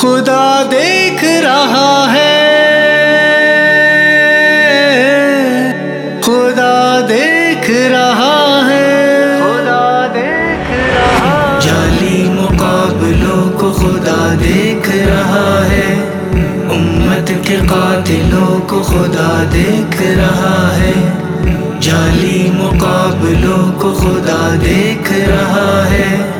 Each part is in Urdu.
خدا دیکھ رہا ہے۔ خدا دیکھ رہا ہے۔ خدا دیکھ رہا جعلی مقابلوں کو خدا دیکھ رہا ہے۔ امت کے قاتلوں کو خدا دیکھ رہا ہے۔ جعلی مقابلوں کو خدا دیکھ رہا ہے۔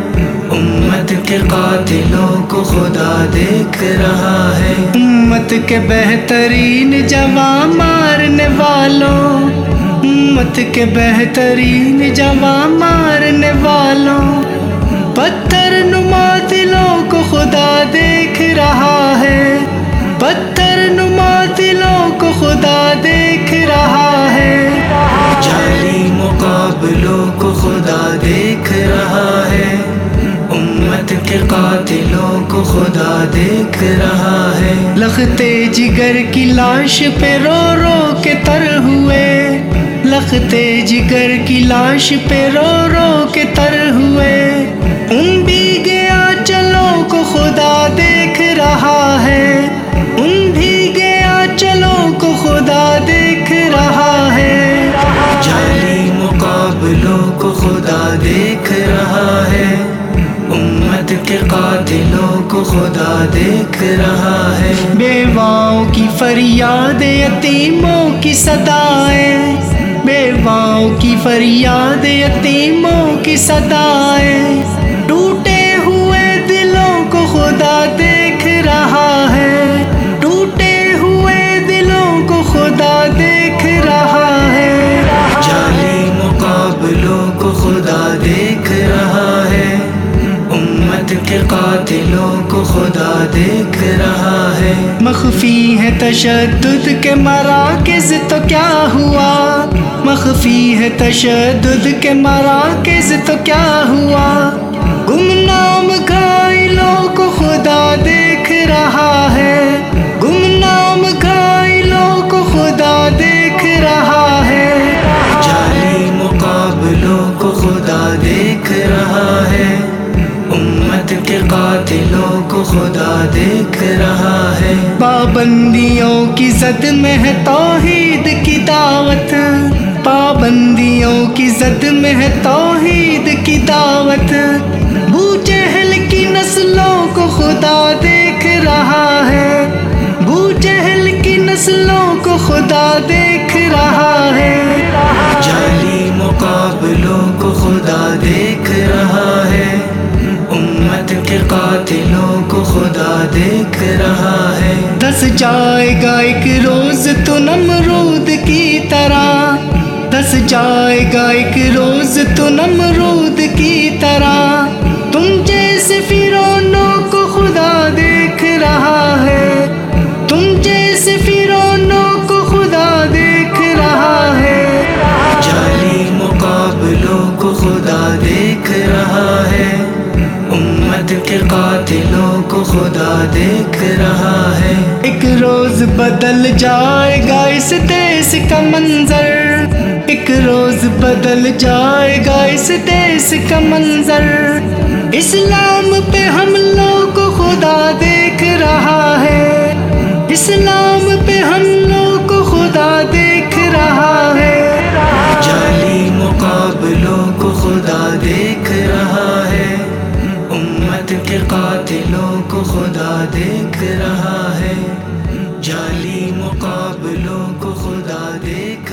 امت کے قاتلوں کو خدا دیکھ رہا ہے۔ امت کے بہترین جوان مارنے والوں۔ امت کے بہترین جوان مارنے والوں۔ پتھر نما دلوں کو خدا دیکھ رہا ہے۔ پتھر نما دلوں کو خدا دیکھ رہا ہے۔ جعلی مقابلوں کو خدا دیکھ رہا کے قاتلوں کو خدا دیکھ رہا ہے۔ لختے جگر کی لاش پہ رو رو کے تر ہوئے۔ لختے جگر کی لاش پہ رو رو کے تر ہوئے۔ ان بھی گیا چلو کو خدا دیکھ رہا ہے۔ ان بھی گیا چلو کو خدا دیکھ رہا ہے۔ جعلی مقابلوں کو خدا دیکھ رہا ہے۔ کے قاتلوں کو خدا دیکھ رہا ہے۔ بیواؤں کی فریاد یتیموں کی صدائیں بیواؤں کی فریاد یتیموں کی صدائیں دلوں کو خدا دیکھ رہا ہے۔ مخفی ہے تشدد کے مراکز تو کیا ہوا؟ مخفی ہے تشدد کے مراکز تو کیا ہوا؟ گمنام گائلوں کو خدا دیکھ رہا ہے۔ پابندیوں کی زد میں ہے توحید کی دعوت۔ پابندیوں کی زد میں ہے توحید کی دعوت۔ بو جہل کی نسلوں کو خدا دیکھ رہا ہے۔ بو جہل کی نسلوں کو خدا دیکھ رہا ہے۔ جعلی مقابلوں کو خدا دیکھ رہا ہے۔ امت کے قاتلوں دیکھ رہا ہے۔ دس جائے گا ایک روز تو نمرود کی طرح۔ دس جائے گا ایک روز تو نمرود کی طرح۔ تم جیسے فرونوں کو خدا دیکھ رہا ہے۔ تم جیسے فرونوں کو خدا دیکھ رہا ہے۔ جعلی مقابلوں کو خدا دیکھ رہا ہے۔ امت کے قاتلوں خدا دیکھ رہا ہے۔ ایک روز بدل جائے گا اس دیس کا منظر۔ ایک روز بدل جائے گا اس دیس کا منظر۔ اسلام پہ ہم کے قاتلوں کو خدا دیکھ رہا ہے۔ جعلی مقابلوں کو خدا دیکھ